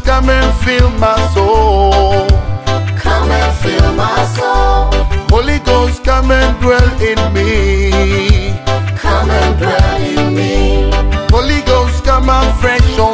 Ghost, come and fill my soul. Come and fill my soul. Holy Ghost, come and dwell in me. Come and dwell in me. Holy Ghost, come and fresh on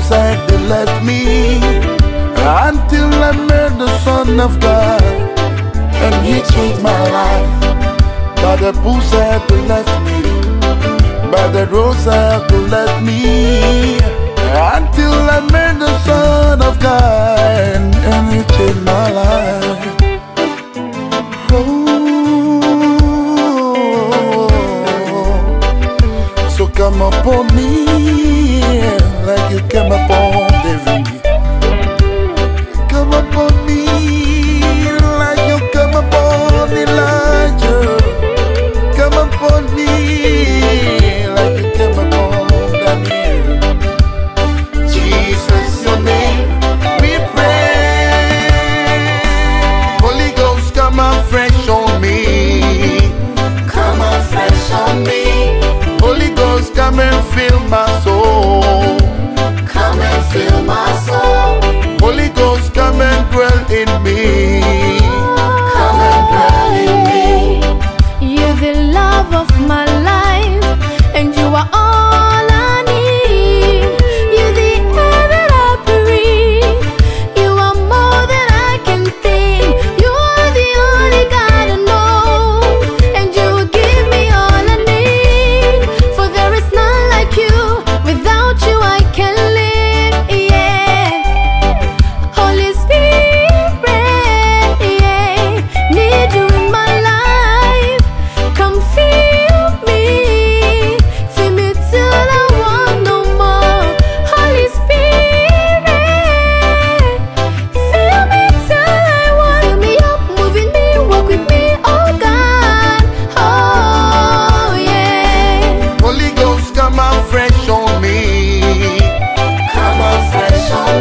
Roadside they left me. Until I met the Son of God. And He changed my life. By the poolside they left me. By the roadside they left me. Until I met the Son of God. And He changed my life. Oh. So come upon me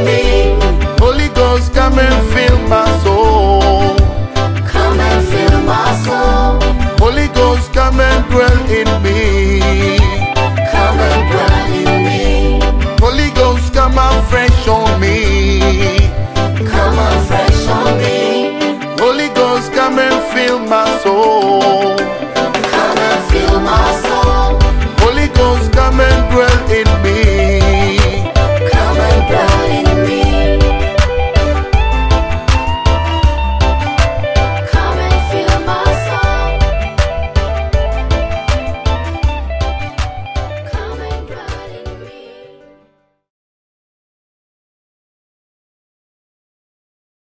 me. Holy Ghost, come and fill my soul. Come and fill my soul. Holy Ghost, come and dwell in me. Come and dwell in me. Holy Ghost, come and fresh on me. Come on fresh on me. Holy Ghost, come and fill my soul.